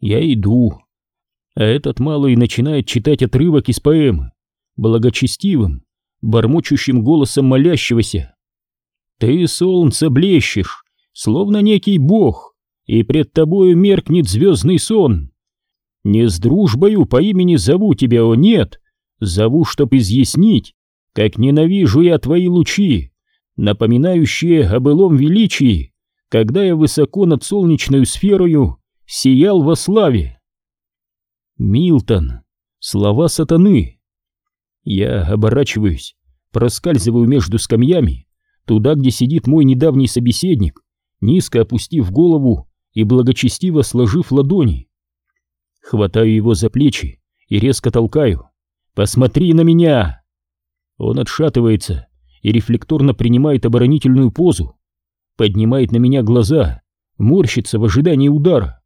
Я иду. А этот малый начинает читать отрывок из поэмы, благочестивым, бормочущим голосом молящегося. Ты, солнце, блещешь, словно некий бог, и пред тобою меркнет звездный сон. Не с дружбою по имени зову тебя, о нет, зову, чтоб изъяснить, как ненавижу я твои лучи, напоминающие о былом величии, когда я высоко над солнечной сферою сиял во славе. Милтон. Слова сатаны. Я оборачиваюсь, проскальзываю между скамьями, туда, где сидит мой недавний собеседник, низко опустив голову и благочестиво сложив ладони. Хватаю его за плечи и резко толкаю. «Посмотри на меня!» Он отшатывается и рефлекторно принимает оборонительную позу, поднимает на меня глаза, морщится в ожидании удара.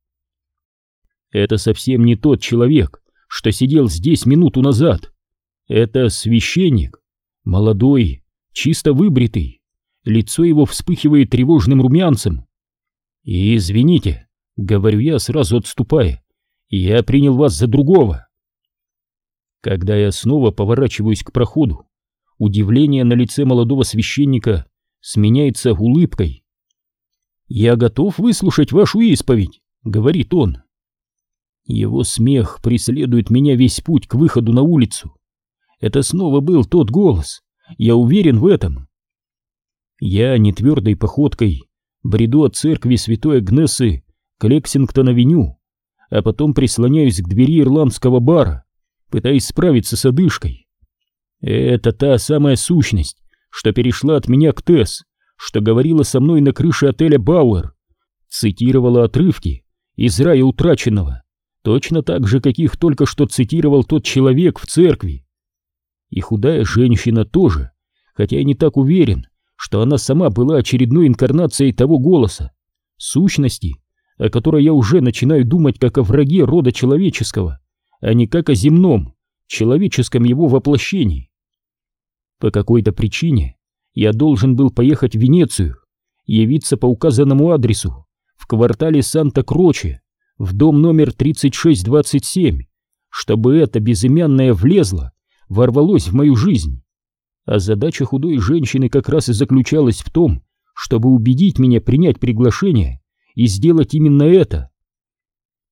Это совсем не тот человек, что сидел здесь минуту назад. Это священник, молодой, чисто выбритый. Лицо его вспыхивает тревожным румянцем. И извините, говорю я, сразу отступая, я принял вас за другого. Когда я снова поворачиваюсь к проходу, удивление на лице молодого священника сменяется улыбкой. «Я готов выслушать вашу исповедь», — говорит он. Его смех преследует меня весь путь к выходу на улицу. Это снова был тот голос, я уверен в этом. Я нетвердой походкой бреду от церкви святой Агнессы к Лексингтон-авеню, а потом прислоняюсь к двери ирландского бара, пытаясь справиться с одышкой. Это та самая сущность, что перешла от меня к Тесс, что говорила со мной на крыше отеля Бауэр, цитировала отрывки из рая утраченного, точно так же, каких только что цитировал тот человек в церкви. И худая женщина тоже, хотя я не так уверен, что она сама была очередной инкарнацией того голоса, сущности, о которой я уже начинаю думать как о враге рода человеческого, а не как о земном, человеческом его воплощении. По какой-то причине я должен был поехать в Венецию, явиться по указанному адресу в квартале Санта-Кроче, в дом номер 3627, чтобы это безымянное влезло, ворвалось в мою жизнь. А задача худой женщины как раз и заключалась в том, чтобы убедить меня принять приглашение и сделать именно это.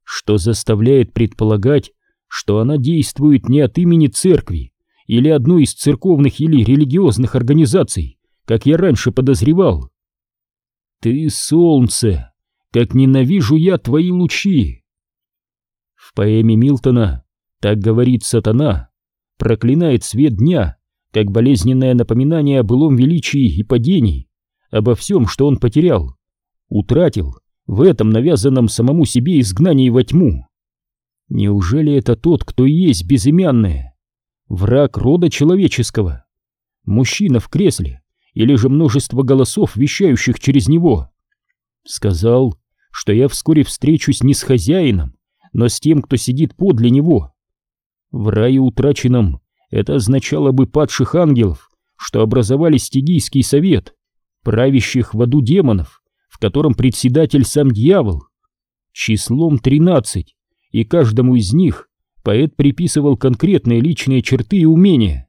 Что заставляет предполагать, что она действует не от имени церкви или одной из церковных или религиозных организаций, как я раньше подозревал. Ты солнце, как ненавижу я твои лучи. В поэме Милтона так говорит сатана, проклинает свет дня, как болезненное напоминание о былом величии и падении, обо всем, что он потерял, утратил в этом навязанном самому себе изгнании во тьму. Неужели это тот, кто и есть безымянное? Враг рода человеческого? Мужчина в кресле или же множество голосов, вещающих через него? Сказал, что я вскоре встречусь не с хозяином, но с тем, кто сидит подле него. В рае утраченном это означало бы падших ангелов, что образовали стигийский совет, правящих в аду демонов, в котором председатель сам дьявол. Числом тринадцать, и каждому из них поэт приписывал конкретные личные черты и умения.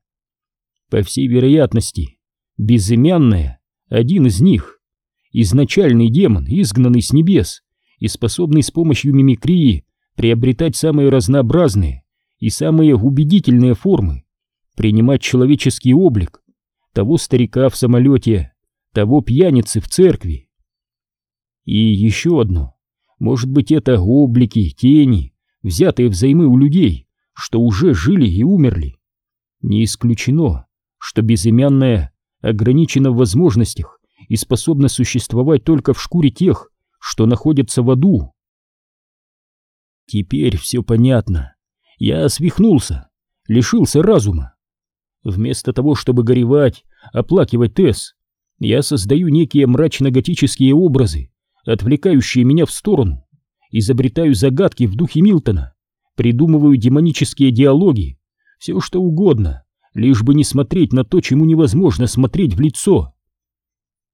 По всей вероятности, безымянная — один из них — изначальный демон, изгнанный с небес и способный с помощью мимикрии приобретать самые разнообразные и самые убедительные формы, принимать человеческий облик того старика в самолете, того пьяницы в церкви. И еще одно, может быть это облики, тени, взятые взаймы у людей, что уже жили и умерли. Не исключено, что безымянная ограничена в возможностях и способна существовать только в шкуре тех, что находятся в аду. Теперь все понятно. Я свихнулся, лишился разума. Вместо того, чтобы горевать, оплакивать Тесс, я создаю некие мрачно-готические образы, отвлекающие меня в сторону, изобретаю загадки в духе Милтона, придумываю демонические диалоги, все что угодно, лишь бы не смотреть на то, чему невозможно смотреть в лицо.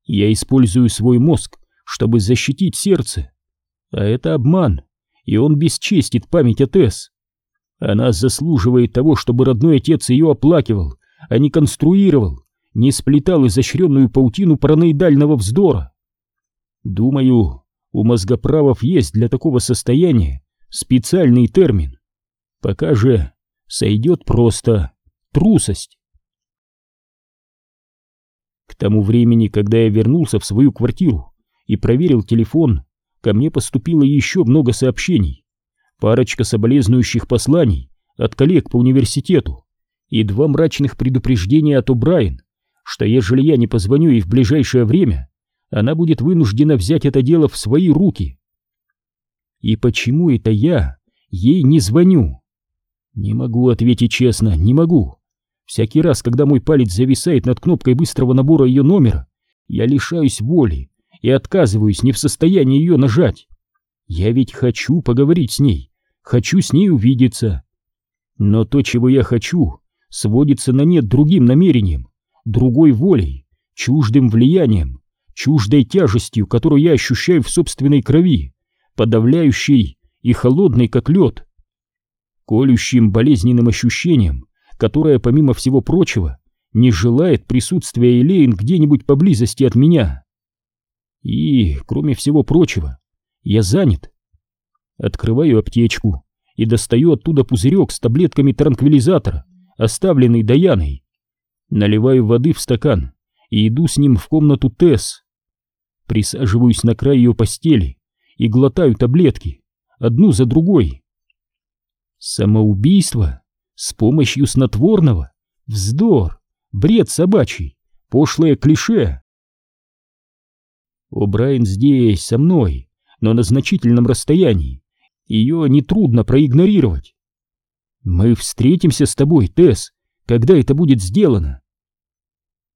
Я использую свой мозг, чтобы защитить сердце. А это обман. и он бесчестит память о. Она заслуживает того, чтобы родной отец ее оплакивал, а не конструировал, не сплетал изощренную паутину параноидального вздора. Думаю, у мозгоправов есть для такого состояния специальный термин. Пока же сойдет просто трусость. К тому времени, когда я вернулся в свою квартиру и проверил телефон, ко мне поступило еще много сообщений. Парочка соболезнующих посланий от коллег по университету и два мрачных предупреждения от О'Брайен, что ежели я не позвоню ей в ближайшее время, она будет вынуждена взять это дело в свои руки. И почему это я ей не звоню? Не могу ответить честно, не могу. Всякий раз, когда мой палец зависает над кнопкой быстрого набора ее номера, я лишаюсь воли и отказываюсь не в состоянии ее нажать. Я ведь хочу поговорить с ней, хочу с ней увидеться. Но то, чего я хочу, сводится на нет другим намерением, другой волей, чуждым влиянием, чуждой тяжестью, которую я ощущаю в собственной крови, подавляющей и холодной, как лед. Колющим болезненным ощущением, которое, помимо всего прочего, не желает присутствия Элейн где-нибудь поблизости от меня. И, кроме всего прочего, я занят. Открываю аптечку и достаю оттуда пузырек с таблетками транквилизатора, оставленный Даяной. Наливаю воды в стакан и иду с ним в комнату Тесс. Присаживаюсь на край ее постели и глотаю таблетки, одну за другой. Самоубийство с помощью снотворного? Вздор, бред собачий, пошлое клише. О, Брайан здесь, со мной, но на значительном расстоянии. Ее нетрудно проигнорировать. Мы встретимся с тобой, Тесс, когда это будет сделано.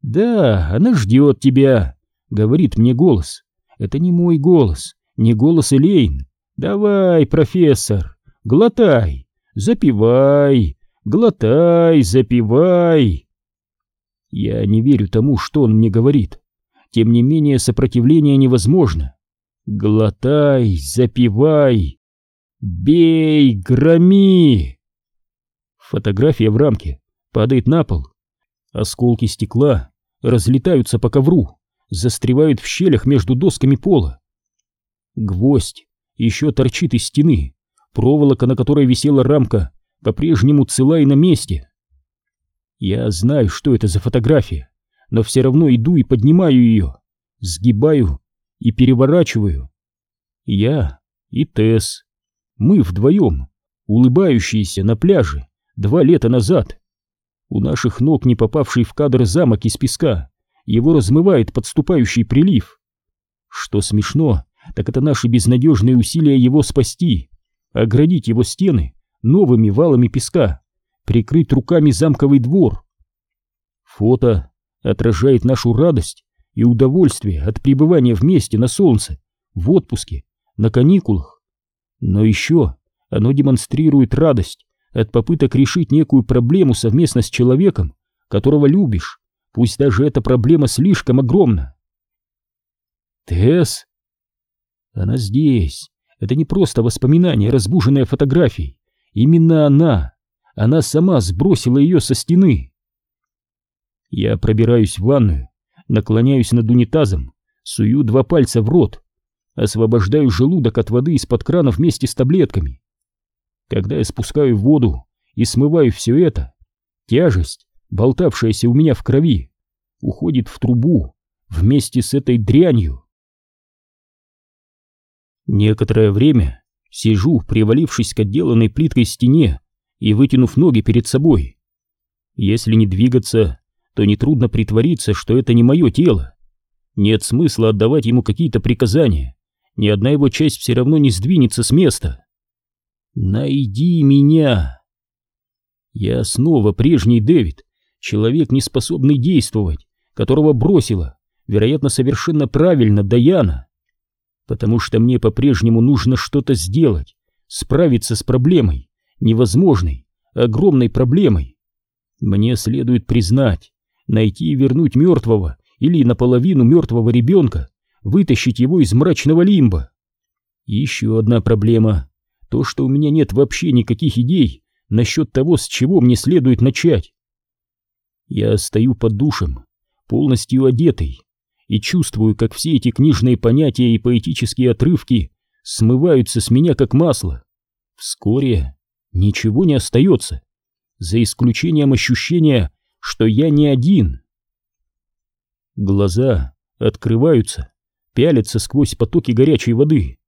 Да, она ждет тебя, говорит мне голос. Это не мой голос, не голос Элейн. Давай, профессор, глотай, запивай, глотай, запивай. Я не верю тому, что он мне говорит. Тем не менее, сопротивление невозможно. Глотай, запивай, бей, громи. Фотография в рамке падает на пол. Осколки стекла разлетаются по ковру, застревают в щелях между досками пола. Гвоздь еще торчит из стены, проволока, на которой висела рамка, по-прежнему цела и на месте. Я знаю, что это за фотография, но все равно иду и поднимаю ее, сгибаю и переворачиваю. Я и Тесс. Мы вдвоем, улыбающиеся на пляже два лета назад. У наших ног не попавший в кадр замок из песка, его размывает подступающий прилив. Что смешно, так это наши безнадежные усилия его спасти, оградить его стены новыми валами песка, прикрыть руками замковый двор. Фото отражает нашу радость и удовольствие от пребывания вместе на солнце, в отпуске, на каникулах. Но еще оно демонстрирует радость от попыток решить некую проблему совместно с человеком, которого любишь, пусть даже эта проблема слишком огромна. Тесс? Она здесь. Это не просто воспоминание, разбуженное фотографией. Именно она. Она сама сбросила ее со стены. Я пробираюсь в ванную, наклоняюсь над унитазом, сую два пальца в рот, освобождаю желудок от воды из-под крана вместе с таблетками. Когда я спускаю воду и смываю все это, тяжесть, болтавшаяся у меня в крови, уходит в трубу вместе с этой дрянью. Некоторое время сижу, привалившись к отделанной плиткой стене и вытянув ноги перед собой. Если не двигаться, то нетрудно притвориться, что это не мое тело. Нет смысла отдавать ему какие-то приказания, ни одна его часть все равно не сдвинется с места. Найди меня! Я снова прежний Дэвид, человек, не способный действовать, которого бросила, вероятно, совершенно правильно, Даяна. Потому что мне по-прежнему нужно что-то сделать, справиться с проблемой, невозможной, огромной проблемой. Мне следует признать, найти и вернуть мертвого или наполовину мертвого ребенка, вытащить его из мрачного лимба. Еще одна проблема То, что у меня нет вообще никаких идей насчет того, с чего мне следует начать. Я стою под душем, полностью одетый, и чувствую, как все эти книжные понятия и поэтические отрывки смываются с меня как масло. Вскоре ничего не остается, за исключением ощущения, что я не один. Глаза открываются, пялятся сквозь потоки горячей воды.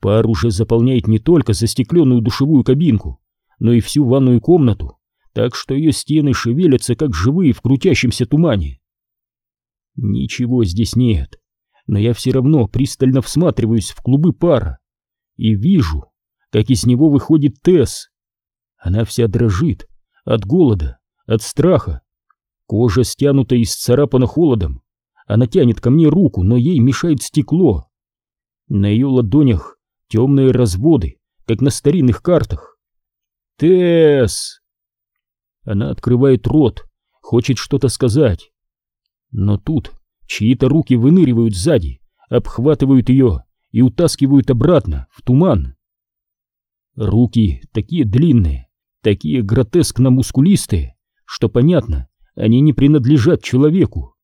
Пар уже заполняет не только застекленную душевую кабинку, но и всю ванную комнату, так что ее стены шевелятся, как живые в крутящемся тумане. Ничего здесь нет, но я все равно пристально всматриваюсь в клубы пара и вижу, как из него выходит Тесс. Она вся дрожит от голода, от страха. Кожа стянута и сцарапана холодом. Она тянет ко мне руку, но ей мешает стекло. На ее ладонях темные разводы, как на старинных картах. Тесс! Она открывает рот, хочет что-то сказать. Но тут чьи-то руки выныривают сзади, обхватывают ее и утаскивают обратно, в туман. Руки такие длинные, такие гротескно мускулистые, что понятно, они не принадлежат человеку.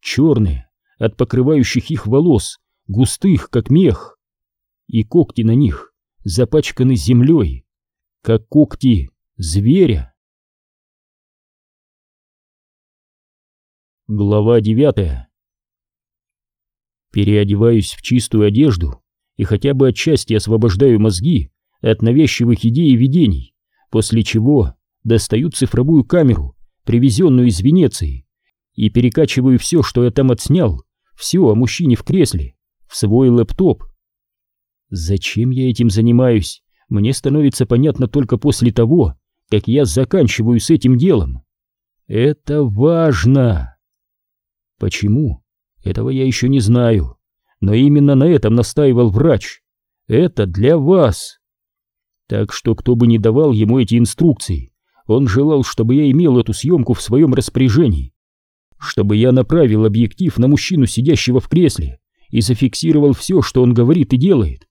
Черные, от покрывающих их волос, густых, как мех и когти на них запачканы землей, как когти зверя. Глава девятая Переодеваюсь в чистую одежду и хотя бы отчасти освобождаю мозги от навязчивых идей и видений, после чего достаю цифровую камеру, привезенную из Венеции, и перекачиваю все, что я там отснял, все о мужчине в кресле, в свой лэптоп Зачем я этим занимаюсь, мне становится понятно только после того, как я заканчиваю с этим делом. Это важно. Почему? Этого я еще не знаю. Но именно на этом настаивал врач. Это для вас. Так что кто бы ни давал ему эти инструкции, он желал, чтобы я имел эту съемку в своем распоряжении. Чтобы я направил объектив на мужчину, сидящего в кресле, и зафиксировал все, что он говорит и делает.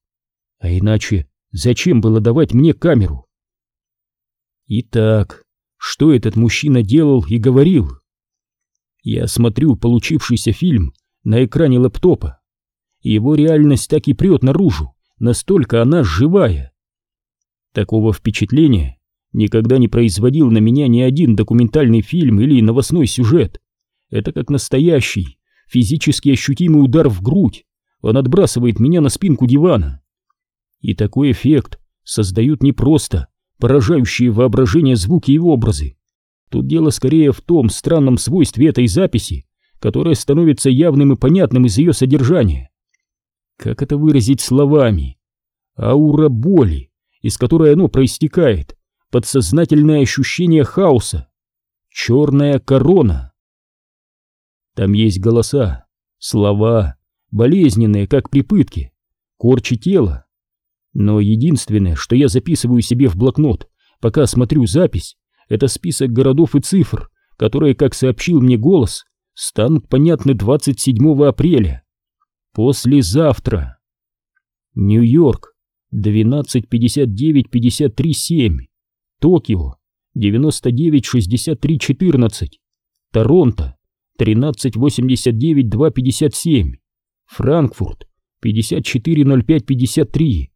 А иначе зачем было давать мне камеру? Итак, что этот мужчина делал и говорил? Я смотрю получившийся фильм на экране лэптопа. Его реальность так и прет наружу, настолько она живая. Такого впечатления никогда не производил на меня ни один документальный фильм или новостной сюжет. Это как настоящий, физически ощутимый удар в грудь. Он отбрасывает меня на спинку дивана. И такой эффект создают не просто поражающие воображение звуки и образы. Тут дело скорее в том странном свойстве этой записи, которое становится явным и понятным из ее содержания. Как это выразить словами? Аура боли, из которой оно проистекает, подсознательное ощущение хаоса, черная корона. Там есть голоса, слова, болезненные, как при пытке, корчи тела, но единственное, что я записываю себе в блокнот, пока смотрю запись, это список городов и цифр, которые, как сообщил мне голос, станут понятны 27 апреля. Послезавтра. Нью-Йорк 12.59.53.7. Токио 99.63.14. Торонто 13.89.2.57. Франкфурт 54.05.53.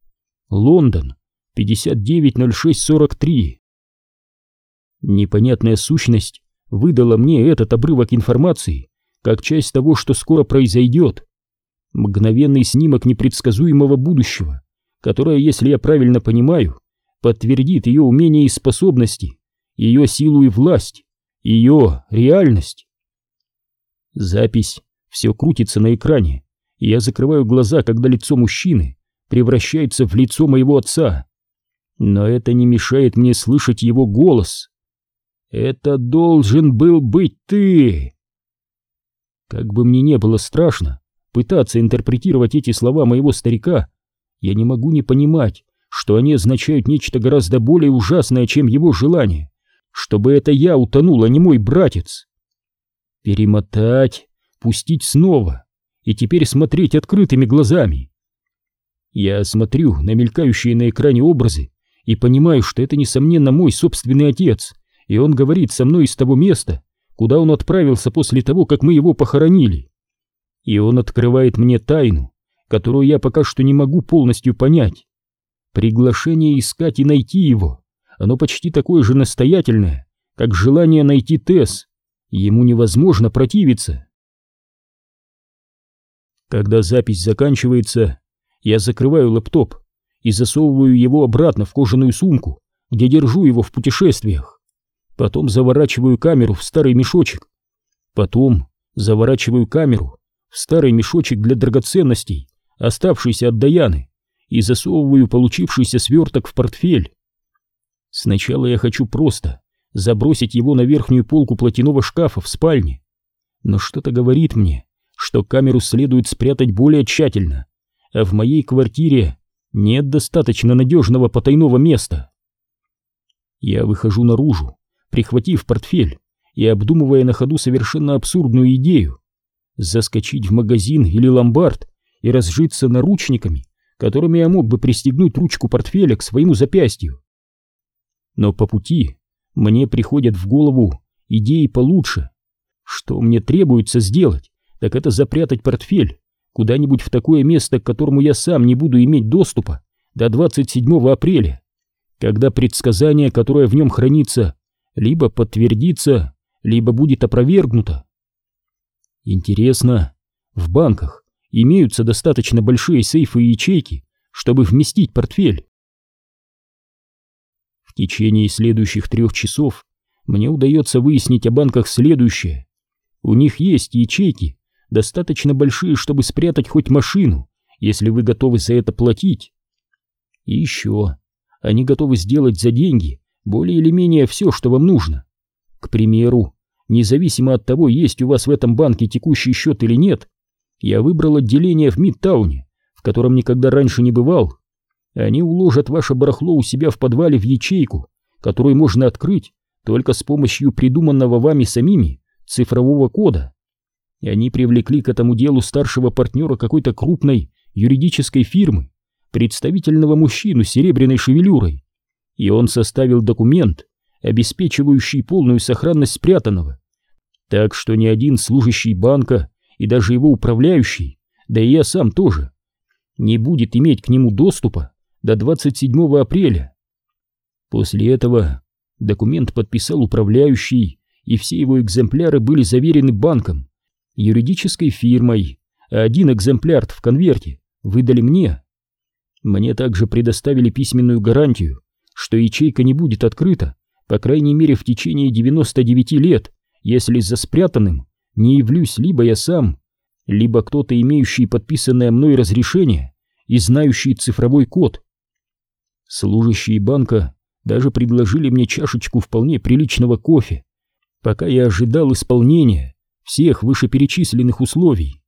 Лондон, 590643. Непонятная сущность выдала мне этот обрывок информации как часть того, что скоро произойдет. Мгновенный снимок непредсказуемого будущего, которое, если я правильно понимаю, подтвердит ее умения и способности, ее силу и власть, ее реальность. Запись все крутится на экране, и я закрываю глаза, когда лицо мужчины превращается в лицо моего отца. Но это не мешает мне слышать его голос. Это должен был быть ты. Как бы мне не было страшно пытаться интерпретировать эти слова моего старика, я не могу не понимать, что они означают нечто гораздо более ужасное, чем его желание, чтобы это я утонул, а не мой братец. Перемотать, пустить снова и теперь смотреть открытыми глазами. Я смотрю на мелькающие на экране образы и понимаю, что это, несомненно, мой собственный отец, и он говорит со мной из того места, куда он отправился после того, как мы его похоронили. И он открывает мне тайну, которую я пока что не могу полностью понять. Приглашение искать и найти его, оно почти такое же настоятельное, как желание найти Тесс. Ему невозможно противиться. Когда запись заканчивается, я закрываю лэптоп и засовываю его обратно в кожаную сумку, где держу его в путешествиях. Потом заворачиваю камеру в старый мешочек. Потом заворачиваю камеру в старый мешочек для драгоценностей, оставшийся от Даяны, и засовываю получившийся сверток в портфель. Сначала я хочу просто забросить его на верхнюю полку платяного шкафа в спальне. Но что-то говорит мне, что камеру следует спрятать более тщательно, а в моей квартире нет достаточно надежного потайного места. Я выхожу наружу, прихватив портфель и обдумывая на ходу совершенно абсурдную идею заскочить в магазин или ломбард и разжиться наручниками, которыми я мог бы пристегнуть ручку портфеля к своему запястью. Но по пути мне приходят в голову идеи получше. Что мне требуется сделать, так это запрятать портфель куда-нибудь в такое место, к которому я сам не буду иметь доступа до 27 апреля, когда предсказание, которое в нем хранится, либо подтвердится, либо будет опровергнуто. Интересно, в банках имеются достаточно большие сейфы и ячейки, чтобы вместить портфель? В течение следующих трех часов мне удается выяснить о банках следующее. У них есть ячейки, достаточно большие, чтобы спрятать хоть машину, если вы готовы за это платить. И еще, они готовы сделать за деньги более или менее все, что вам нужно. К примеру, независимо от того, есть у вас в этом банке текущий счет или нет, я выбрал отделение в Мидтауне, в котором никогда раньше не бывал. Они уложат ваше барахло у себя в подвале в ячейку, которую можно открыть только с помощью придуманного вами самими цифрового кода и они привлекли к этому делу старшего партнера какой-то крупной юридической фирмы, представительного мужчину с серебряной шевелюрой, и он составил документ, обеспечивающий полную сохранность спрятанного, так что ни один служащий банка и даже его управляющий, да и я сам тоже, не будет иметь к нему доступа до 27 апреля. После этого документ подписал управляющий, и все его экземпляры были заверены банком, юридической фирмой, а один экземпляр в конверте выдали мне. Мне также предоставили письменную гарантию, что ячейка не будет открыта, по крайней мере в течение 99 лет, если за спрятанным не явлюсь либо я сам, либо кто-то, имеющий подписанное мной разрешение и знающий цифровой код. Служащие банка даже предложили мне чашечку вполне приличного кофе, пока я ожидал исполнения всех вышеперечисленных условий.